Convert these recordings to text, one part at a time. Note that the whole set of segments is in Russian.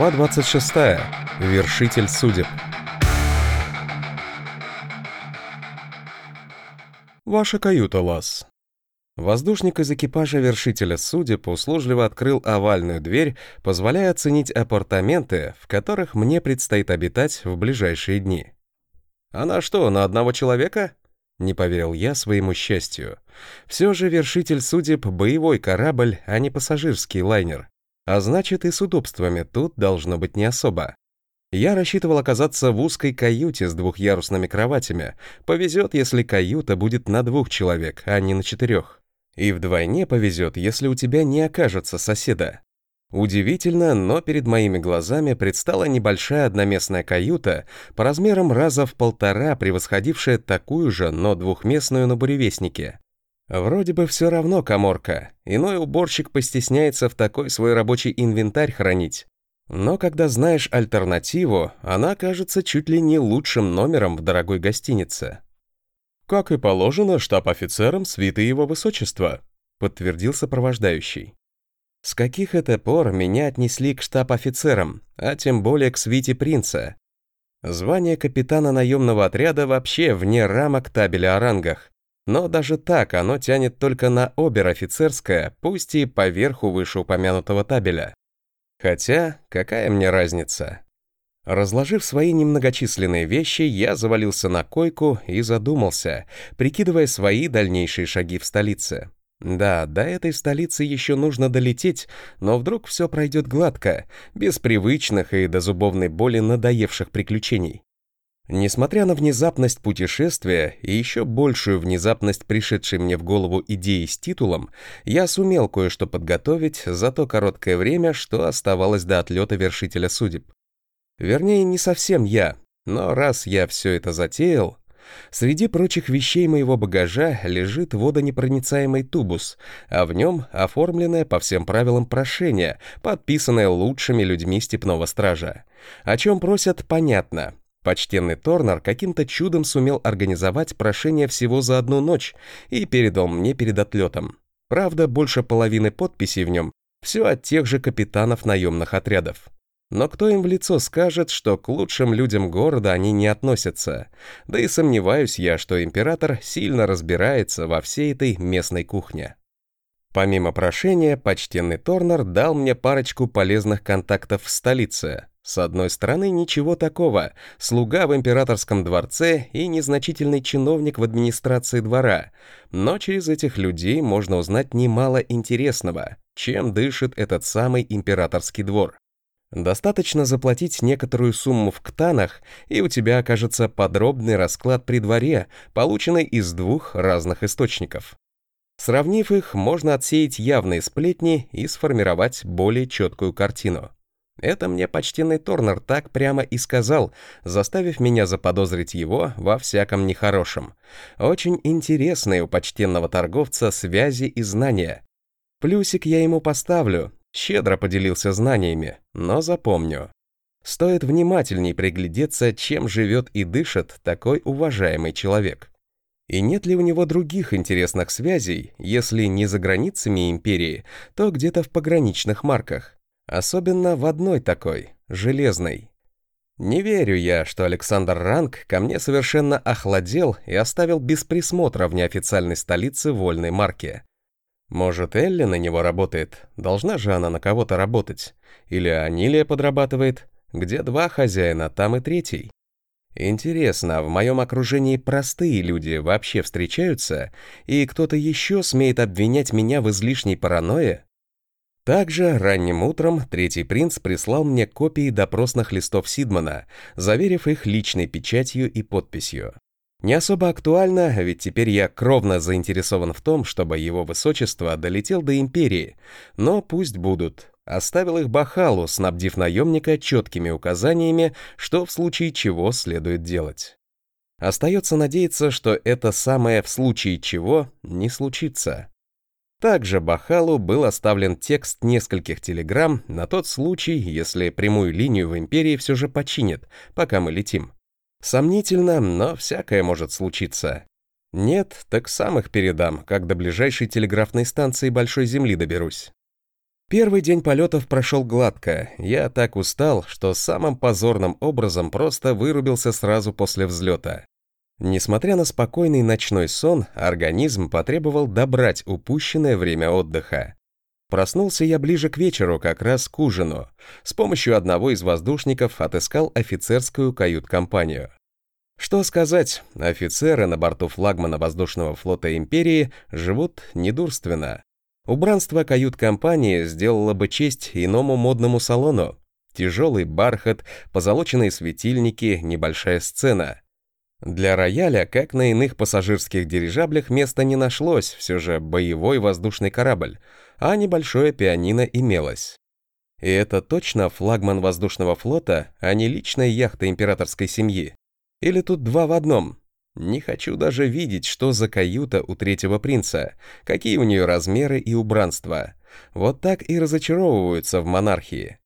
Глава 26. Вершитель судеб. Ваша каюта, Лас. Воздушник из экипажа вершителя судеб услужливо открыл овальную дверь, позволяя оценить апартаменты, в которых мне предстоит обитать в ближайшие дни. «Она что, на одного человека?» Не поверил я своему счастью. Все же вершитель судеб — боевой корабль, а не пассажирский лайнер. А значит, и с удобствами тут должно быть не особо. Я рассчитывал оказаться в узкой каюте с двухъярусными кроватями. Повезет, если каюта будет на двух человек, а не на четырех. И вдвойне повезет, если у тебя не окажется соседа. Удивительно, но перед моими глазами предстала небольшая одноместная каюта, по размерам раза в полтора превосходившая такую же, но двухместную на буревестнике. Вроде бы все равно коморка, иной уборщик постесняется в такой свой рабочий инвентарь хранить. Но когда знаешь альтернативу, она кажется чуть ли не лучшим номером в дорогой гостинице. «Как и положено штаб-офицерам свиты его высочества», подтвердил сопровождающий. С каких это пор меня отнесли к штаб-офицерам, а тем более к свите принца? Звание капитана наемного отряда вообще вне рамок табеля о рангах. Но даже так оно тянет только на обер-офицерское, пусть и поверху вышеупомянутого табеля. Хотя, какая мне разница? Разложив свои немногочисленные вещи, я завалился на койку и задумался, прикидывая свои дальнейшие шаги в столице. Да, до этой столицы еще нужно долететь, но вдруг все пройдет гладко, без привычных и до зубовной боли надоевших приключений. Несмотря на внезапность путешествия и еще большую внезапность пришедшей мне в голову идеи с титулом, я сумел кое-что подготовить за то короткое время, что оставалось до отлета вершителя судеб. Вернее, не совсем я, но раз я все это затеял, Среди прочих вещей моего багажа лежит водонепроницаемый тубус, а в нем оформленное по всем правилам прошение, подписанное лучшими людьми степного стража. О чем просят, понятно. Почтенный Торнер каким-то чудом сумел организовать прошение всего за одну ночь и передал мне перед отлетом. Правда, больше половины подписей в нем все от тех же капитанов наемных отрядов. Но кто им в лицо скажет, что к лучшим людям города они не относятся? Да и сомневаюсь я, что император сильно разбирается во всей этой местной кухне. Помимо прошения, почтенный Торнер дал мне парочку полезных контактов в столице. С одной стороны, ничего такого. Слуга в императорском дворце и незначительный чиновник в администрации двора. Но через этих людей можно узнать немало интересного, чем дышит этот самый императорский двор. Достаточно заплатить некоторую сумму в ктанах, и у тебя окажется подробный расклад при дворе, полученный из двух разных источников. Сравнив их, можно отсеять явные сплетни и сформировать более четкую картину. Это мне почтенный Торнер так прямо и сказал, заставив меня заподозрить его во всяком нехорошем. Очень интересные у почтенного торговца связи и знания. Плюсик я ему поставлю, Щедро поделился знаниями, но запомню. Стоит внимательней приглядеться, чем живет и дышит такой уважаемый человек. И нет ли у него других интересных связей, если не за границами империи, то где-то в пограничных марках? Особенно в одной такой, железной. Не верю я, что Александр Ранг ко мне совершенно охладел и оставил без присмотра в неофициальной столице вольной марки. Может, Элли на него работает? Должна же она на кого-то работать. Или Анилия подрабатывает? Где два хозяина, там и третий. Интересно, а в моем окружении простые люди вообще встречаются, и кто-то еще смеет обвинять меня в излишней паранойе? Также ранним утром третий принц прислал мне копии допросных листов Сидмана, заверив их личной печатью и подписью. Не особо актуально, ведь теперь я кровно заинтересован в том, чтобы его высочество долетел до империи. Но пусть будут. Оставил их Бахалу, снабдив наемника четкими указаниями, что в случае чего следует делать. Остается надеяться, что это самое «в случае чего» не случится. Также Бахалу был оставлен текст нескольких телеграмм на тот случай, если прямую линию в империи все же починят, пока мы летим. Сомнительно, но всякое может случиться. Нет, так сам их передам, как до ближайшей телеграфной станции Большой Земли доберусь. Первый день полетов прошел гладко. Я так устал, что самым позорным образом просто вырубился сразу после взлета. Несмотря на спокойный ночной сон, организм потребовал добрать упущенное время отдыха. Проснулся я ближе к вечеру, как раз к ужину. С помощью одного из воздушников отыскал офицерскую кают-компанию. Что сказать, офицеры на борту флагмана воздушного флота Империи живут недурственно. Убранство кают-компании сделало бы честь иному модному салону. Тяжелый бархат, позолоченные светильники, небольшая сцена. Для рояля, как на иных пассажирских дирижаблях, места не нашлось, все же боевой воздушный корабль, а небольшое пианино имелось. И это точно флагман воздушного флота, а не личная яхта императорской семьи. Или тут два в одном? Не хочу даже видеть, что за каюта у третьего принца, какие у нее размеры и убранства. Вот так и разочаровываются в монархии.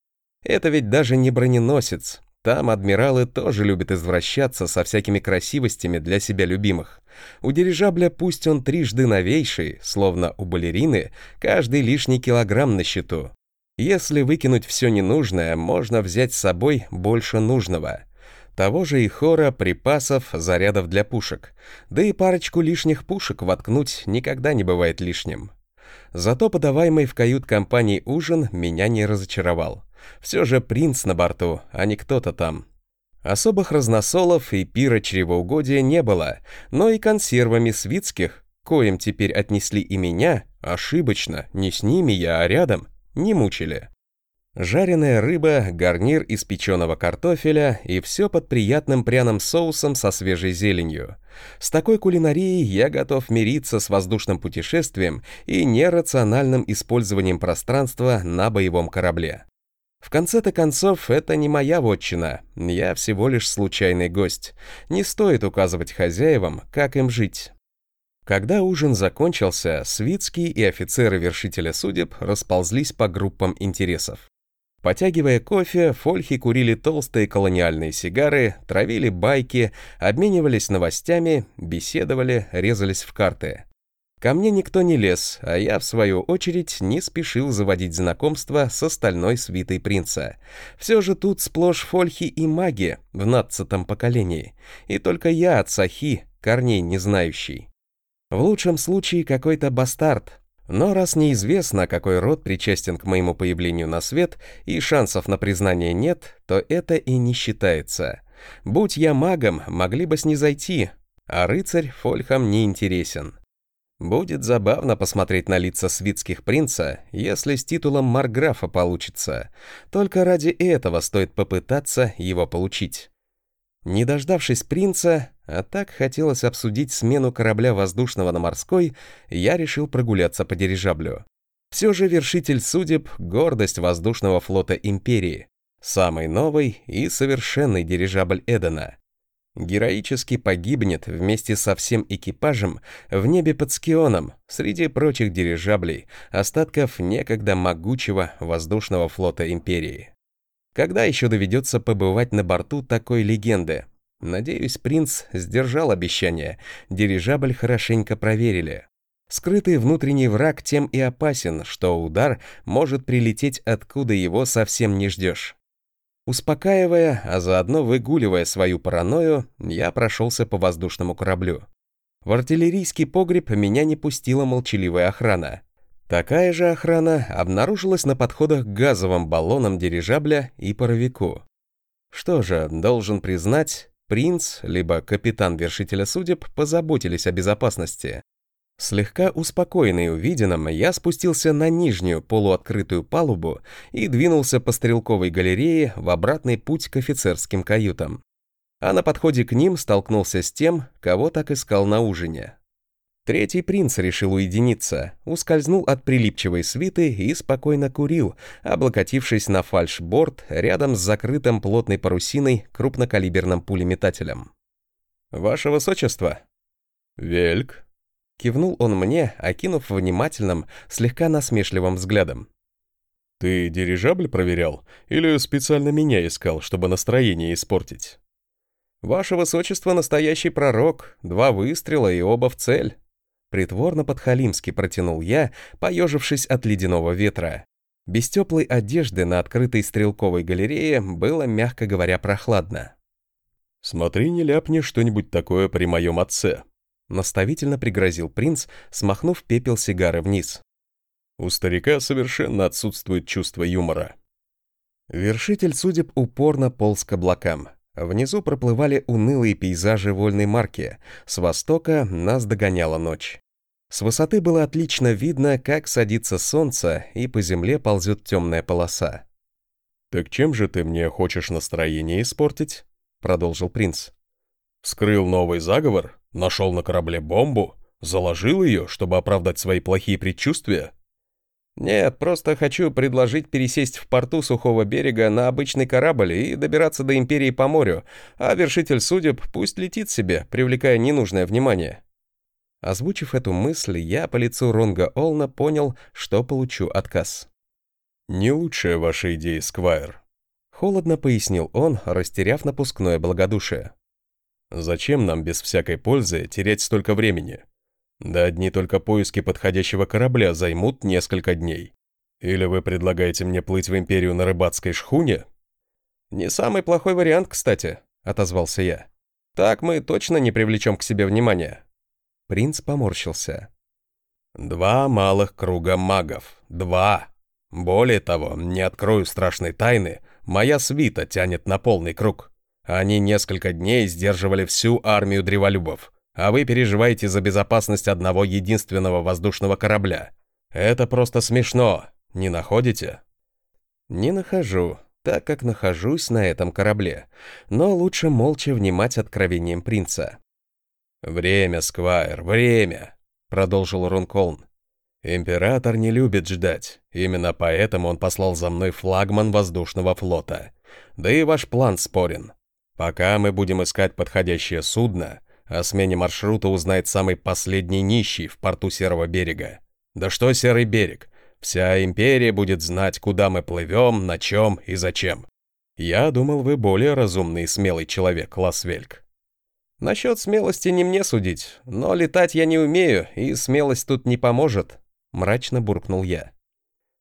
Это ведь даже не броненосец. Там адмиралы тоже любят извращаться со всякими красивостями для себя любимых. У дирижабля пусть он трижды новейший, словно у балерины, каждый лишний килограмм на счету. Если выкинуть все ненужное, можно взять с собой больше нужного — того же и хора, припасов, зарядов для пушек. Да и парочку лишних пушек воткнуть никогда не бывает лишним. Зато подаваемый в кают-компании ужин меня не разочаровал. Все же принц на борту, а не кто-то там. Особых разносолов и пира чревоугодия не было, но и консервами свитских, коим теперь отнесли и меня, ошибочно, не с ними я, а рядом, не мучили. Жареная рыба, гарнир из печеного картофеля и все под приятным пряным соусом со свежей зеленью. С такой кулинарией я готов мириться с воздушным путешествием и нерациональным использованием пространства на боевом корабле. В конце-то концов, это не моя вотчина, я всего лишь случайный гость. Не стоит указывать хозяевам, как им жить. Когда ужин закончился, Свицкий и офицеры вершителя судеб расползлись по группам интересов. Потягивая кофе, фольхи курили толстые колониальные сигары, травили байки, обменивались новостями, беседовали, резались в карты. Ко мне никто не лез, а я, в свою очередь, не спешил заводить знакомство с остальной свитой принца. Все же тут сплошь фольхи и маги в надцатом поколении, и только я от Сахи, корней не знающий. В лучшем случае какой-то бастард, но раз неизвестно, какой род причастен к моему появлению на свет, и шансов на признание нет, то это и не считается. Будь я магом, могли бы снизойти, а рыцарь Фольхам не интересен. Будет забавно посмотреть на лица свитских принца, если с титулом Марграфа получится. Только ради этого стоит попытаться его получить. Не дождавшись принца, а так хотелось обсудить смену корабля воздушного на морской, я решил прогуляться по дирижаблю. Все же вершитель судеб — гордость воздушного флота Империи. Самый новый и совершенный дирижабль Эдена. Героически погибнет вместе со всем экипажем в небе под Скионом, среди прочих дирижаблей, остатков некогда могучего воздушного флота Империи. Когда еще доведется побывать на борту такой легенды? Надеюсь, принц сдержал обещание, дирижабль хорошенько проверили. Скрытый внутренний враг тем и опасен, что удар может прилететь откуда его совсем не ждешь. Успокаивая, а заодно выгуливая свою паранойю, я прошелся по воздушному кораблю. В артиллерийский погреб меня не пустила молчаливая охрана. Такая же охрана обнаружилась на подходах к газовым баллонам дирижабля и паровику. Что же, должен признать, принц, либо капитан вершителя судеб позаботились о безопасности. Слегка успокоенный увиденным, я спустился на нижнюю полуоткрытую палубу и двинулся по стрелковой галерее в обратный путь к офицерским каютам. А на подходе к ним столкнулся с тем, кого так искал на ужине. Третий принц решил уединиться, ускользнул от прилипчивой свиты и спокойно курил, облокотившись на фальшборд рядом с закрытым плотной парусиной крупнокалиберным пулеметателем. «Ваше высочество!» «Вельк!» — кивнул он мне, окинув внимательным, слегка насмешливым взглядом. «Ты дирижабль проверял или специально меня искал, чтобы настроение испортить?» «Ваше высочество настоящий пророк, два выстрела и оба в цель». Притворно подхалимски протянул я, поежившись от ледяного ветра. Без теплой одежды на открытой стрелковой галерее было, мягко говоря, прохладно. «Смотри, не ляпни что-нибудь такое при моем отце», — наставительно пригрозил принц, смахнув пепел сигары вниз. «У старика совершенно отсутствует чувство юмора». Вершитель судеб упорно полз к облакам. Внизу проплывали унылые пейзажи вольной марки. С востока нас догоняла ночь. С высоты было отлично видно, как садится солнце, и по земле ползет темная полоса. «Так чем же ты мне хочешь настроение испортить?» — продолжил принц. «Скрыл новый заговор? Нашел на корабле бомбу? Заложил ее, чтобы оправдать свои плохие предчувствия?» «Нет, просто хочу предложить пересесть в порту сухого берега на обычный корабль и добираться до Империи по морю, а вершитель судеб пусть летит себе, привлекая ненужное внимание». Озвучив эту мысль, я по лицу Ронга Олна понял, что получу отказ. «Не лучшая ваша идея, Сквайр», — холодно пояснил он, растеряв напускное благодушие. «Зачем нам без всякой пользы терять столько времени? Да одни только поиски подходящего корабля займут несколько дней. Или вы предлагаете мне плыть в Империю на рыбацкой шхуне?» «Не самый плохой вариант, кстати», — отозвался я. «Так мы точно не привлечем к себе внимания». Принц поморщился. «Два малых круга магов. Два. Более того, не открою страшной тайны, моя свита тянет на полный круг. Они несколько дней сдерживали всю армию древолюбов а вы переживаете за безопасность одного единственного воздушного корабля. Это просто смешно, не находите? Не нахожу, так как нахожусь на этом корабле, но лучше молча внимать откровением принца. «Время, Сквайр, время!» — продолжил Рунколн. «Император не любит ждать, именно поэтому он послал за мной флагман воздушного флота. Да и ваш план спорен. Пока мы будем искать подходящее судно, о смене маршрута узнает самый последний нищий в порту Серого берега. Да что Серый берег? Вся империя будет знать, куда мы плывем, на чем и зачем. Я думал, вы более разумный и смелый человек, Ласвельк. Насчет смелости не мне судить, но летать я не умею, и смелость тут не поможет, мрачно буркнул я.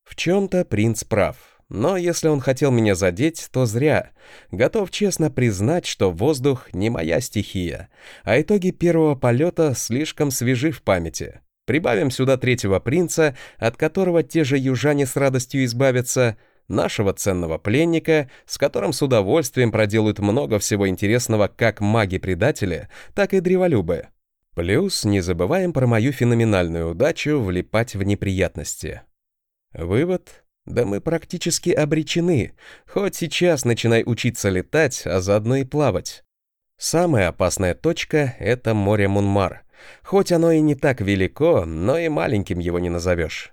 В чем-то принц прав. Но если он хотел меня задеть, то зря. Готов честно признать, что воздух не моя стихия, а итоги первого полета слишком свежи в памяти. Прибавим сюда третьего принца, от которого те же южане с радостью избавятся, нашего ценного пленника, с которым с удовольствием проделают много всего интересного как маги-предатели, так и древолюбы. Плюс не забываем про мою феноменальную удачу влипать в неприятности. Вывод да мы практически обречены, хоть сейчас начинай учиться летать, а заодно и плавать. Самая опасная точка — это море Мунмар. Хоть оно и не так велико, но и маленьким его не назовешь.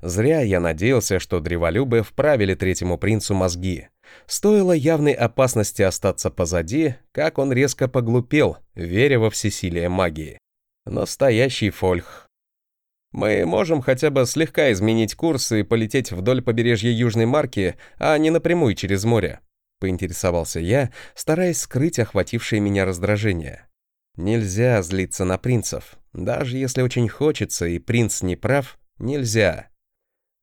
Зря я надеялся, что древолюбы вправили третьему принцу мозги. Стоило явной опасности остаться позади, как он резко поглупел, веря во всесилие магии. Настоящий фольх. Мы можем хотя бы слегка изменить курс и полететь вдоль побережья Южной Марки, а не напрямую через море», — поинтересовался я, стараясь скрыть охватившее меня раздражение. «Нельзя злиться на принцев. Даже если очень хочется, и принц не прав, нельзя».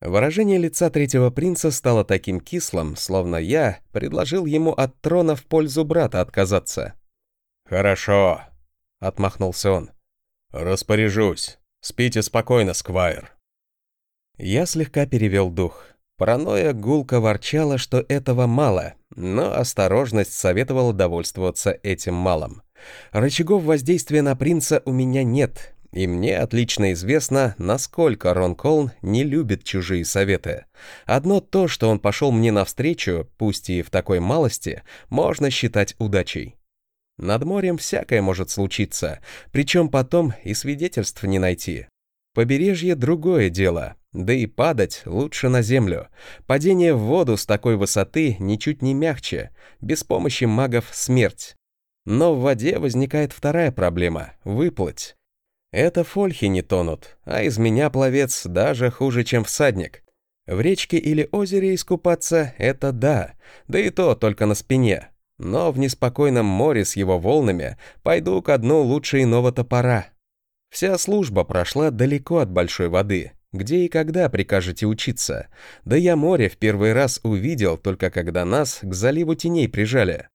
Выражение лица третьего принца стало таким кислым, словно я предложил ему от трона в пользу брата отказаться. «Хорошо», — отмахнулся он. «Распоряжусь». Спите спокойно, Сквайр». Я слегка перевел дух. Паранойя гулко ворчала, что этого мало, но осторожность советовала довольствоваться этим малым. Рычагов воздействия на принца у меня нет, и мне отлично известно, насколько Рон Колн не любит чужие советы. Одно то, что он пошел мне навстречу, пусть и в такой малости, можно считать удачей. Над морем всякое может случиться, причем потом и свидетельств не найти. Побережье — другое дело, да и падать лучше на землю. Падение в воду с такой высоты ничуть не мягче, без помощи магов — смерть. Но в воде возникает вторая проблема — выплыть. Это фольхи не тонут, а из меня пловец даже хуже, чем всадник. В речке или озере искупаться — это да, да и то только на спине, но в неспокойном море с его волнами пойду ко дну лучше иного топора. Вся служба прошла далеко от большой воды, Где и когда прикажете учиться? Да я море в первый раз увидел, только когда нас к заливу теней прижали.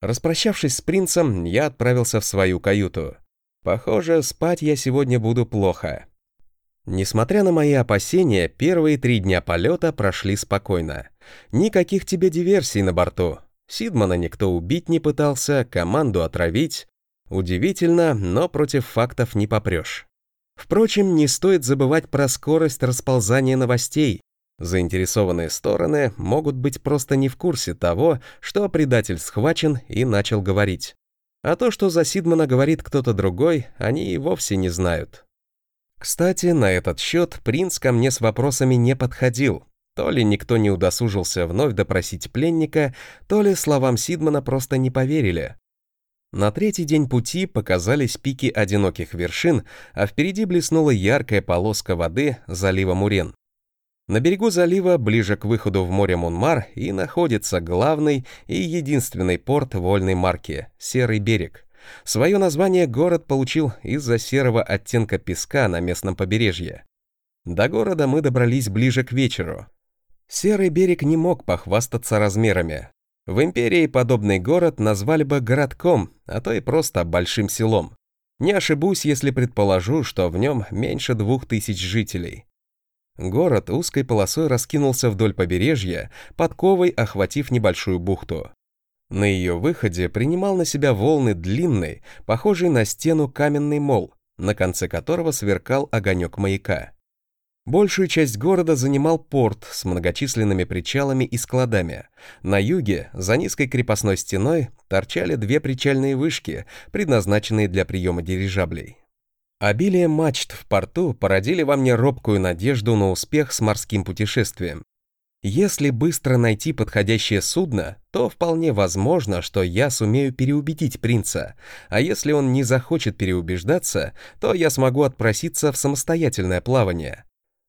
Распрощавшись с принцем, я отправился в свою каюту. Похоже, спать я сегодня буду плохо. Несмотря на мои опасения, первые три дня полета прошли спокойно. Никаких тебе диверсий на борту. Сидмана никто убить не пытался, команду отравить. Удивительно, но против фактов не попрешь. Впрочем, не стоит забывать про скорость расползания новостей. Заинтересованные стороны могут быть просто не в курсе того, что предатель схвачен и начал говорить. А то, что за Сидмана говорит кто-то другой, они и вовсе не знают. Кстати, на этот счет принц ко мне с вопросами не подходил. То ли никто не удосужился вновь допросить пленника, то ли словам Сидмана просто не поверили. На третий день пути показались пики одиноких вершин, а впереди блеснула яркая полоска воды залива Мурен. На берегу залива, ближе к выходу в море Мунмар, и находится главный и единственный порт вольной марки — Серый берег — Свое название город получил из-за серого оттенка песка на местном побережье. До города мы добрались ближе к вечеру. Серый берег не мог похвастаться размерами. В империи подобный город назвали бы городком, а то и просто большим селом. Не ошибусь, если предположу, что в нем меньше двух тысяч жителей. Город узкой полосой раскинулся вдоль побережья, подковой охватив небольшую бухту. На ее выходе принимал на себя волны длинный, похожий на стену каменный мол, на конце которого сверкал огонек маяка. Большую часть города занимал порт с многочисленными причалами и складами. На юге, за низкой крепостной стеной, торчали две причальные вышки, предназначенные для приема дирижаблей. Обилие мачт в порту породили во мне робкую надежду на успех с морским путешествием. Если быстро найти подходящее судно, то вполне возможно, что я сумею переубедить принца, а если он не захочет переубеждаться, то я смогу отпроситься в самостоятельное плавание.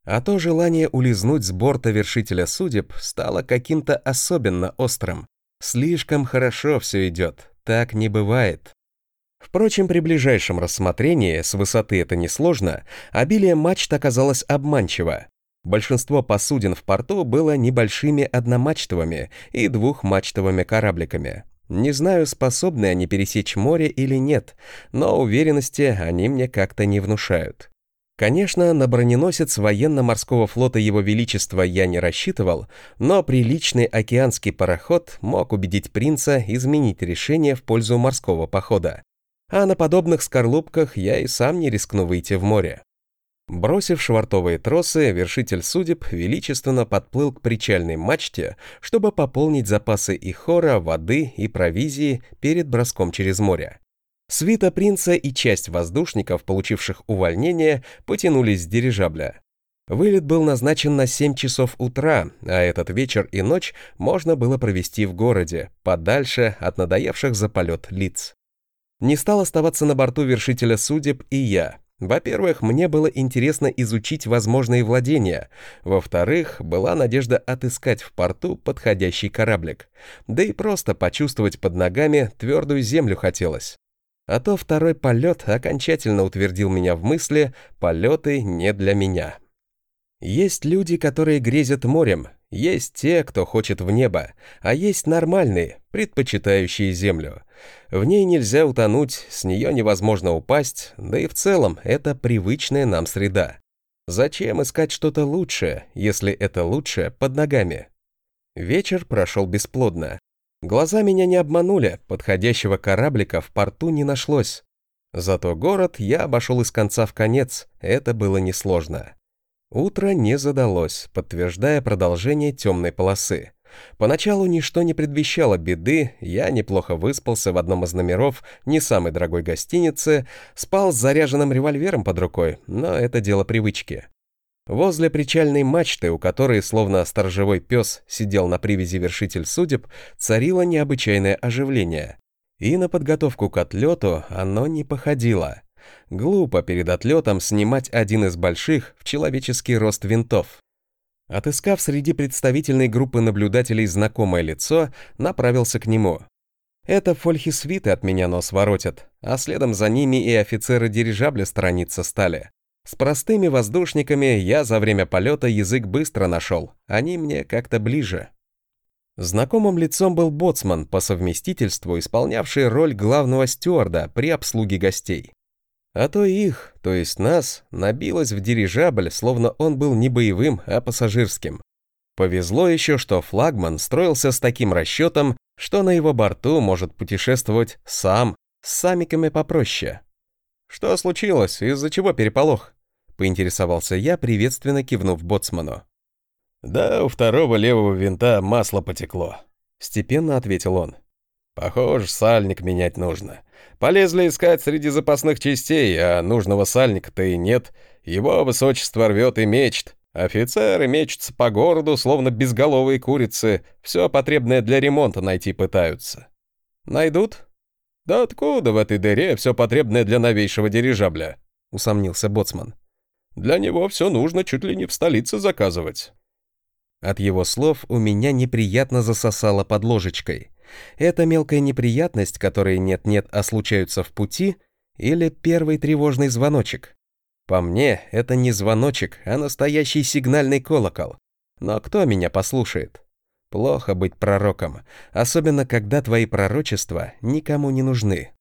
А то желание улизнуть с борта вершителя судеб стало каким-то особенно острым. Слишком хорошо все идет, так не бывает. Впрочем, при ближайшем рассмотрении, с высоты это несложно, обилие мачт оказалось обманчиво. Большинство посудин в порту было небольшими одномачтовыми и двухмачтовыми корабликами. Не знаю, способны они пересечь море или нет, но уверенности они мне как-то не внушают. Конечно, на броненосец военно-морского флота Его Величества я не рассчитывал, но приличный океанский пароход мог убедить принца изменить решение в пользу морского похода. А на подобных скорлупках я и сам не рискну выйти в море. Бросив швартовые тросы, вершитель судеб величественно подплыл к причальной мачте, чтобы пополнить запасы и хора, воды и провизии перед броском через море. Свита принца и часть воздушников, получивших увольнение, потянулись с дирижабля. Вылет был назначен на 7 часов утра, а этот вечер и ночь можно было провести в городе, подальше от надоевших за полет лиц. Не стал оставаться на борту вершителя судеб и я, во-первых, мне было интересно изучить возможные владения. Во-вторых, была надежда отыскать в порту подходящий кораблик. Да и просто почувствовать под ногами твердую землю хотелось. А то второй полет окончательно утвердил меня в мысли «полеты не для меня». Есть люди, которые грезят морем, есть те, кто хочет в небо, а есть нормальные, предпочитающие землю. В ней нельзя утонуть, с нее невозможно упасть, да и в целом это привычная нам среда. Зачем искать что-то лучшее, если это лучшее под ногами? Вечер прошел бесплодно. Глаза меня не обманули, подходящего кораблика в порту не нашлось. Зато город я обошел из конца в конец, это было несложно. Утро не задалось, подтверждая продолжение темной полосы. Поначалу ничто не предвещало беды, я неплохо выспался в одном из номеров не самой дорогой гостиницы, спал с заряженным револьвером под рукой, но это дело привычки. Возле причальной мачты, у которой, словно сторожевой пес, сидел на привязи вершитель судеб, царило необычайное оживление. И на подготовку к отлету оно не походило. Глупо перед отлетом снимать один из больших в человеческий рост винтов. Отыскав среди представительной группы наблюдателей знакомое лицо, направился к нему. Это фольхисвиты от меня нос воротят, а следом за ними и офицеры дирижабля сторониться стали. С простыми воздушниками я за время полета язык быстро нашел, они мне как-то ближе. Знакомым лицом был боцман, по совместительству исполнявший роль главного стюарда при обслуге гостей. А то их, то есть нас, набилось в дирижабль, словно он был не боевым, а пассажирским. Повезло еще, что флагман строился с таким расчетом, что на его борту может путешествовать сам, с самиками попроще. «Что случилось? Из-за чего переполох?» — поинтересовался я, приветственно кивнув боцману. «Да, у второго левого винта масло потекло», — степенно ответил он. «Похоже, сальник менять нужно. Полезли искать среди запасных частей, а нужного сальника-то и нет. Его высочество рвет и мечт. Офицеры мечутся по городу, словно безголовые курицы. Все потребное для ремонта найти пытаются». «Найдут?» «Да откуда в этой дыре все потребное для новейшего дирижабля?» — усомнился Боцман. «Для него все нужно чуть ли не в столице заказывать». От его слов у меня неприятно засосало под ложечкой. Это мелкая неприятность, которые нет-нет, а случаются в пути, или первый тревожный звоночек? По мне, это не звоночек, а настоящий сигнальный колокол. Но кто меня послушает? Плохо быть пророком, особенно когда твои пророчества никому не нужны.